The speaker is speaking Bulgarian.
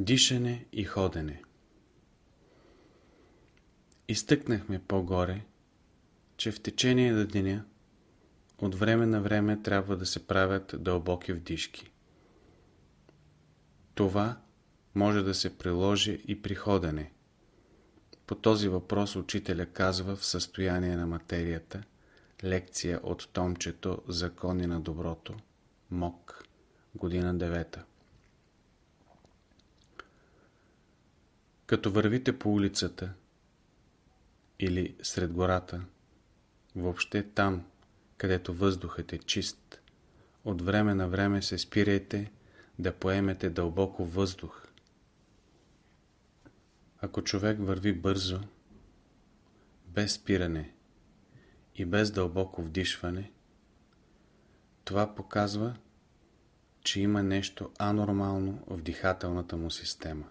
Дишане и ходене Изтъкнахме по-горе, че в течение на деня от време на време трябва да се правят дълбоки вдишки. Това може да се приложи и при ходене. По този въпрос учителя казва в състояние на материята, лекция от томчето Закони на доброто, МОК, година 9. Като вървите по улицата или сред гората, въобще там, където въздухът е чист, от време на време се спирайте да поемете дълбоко въздух. Ако човек върви бързо, без спиране и без дълбоко вдишване, това показва, че има нещо анормално в дихателната му система.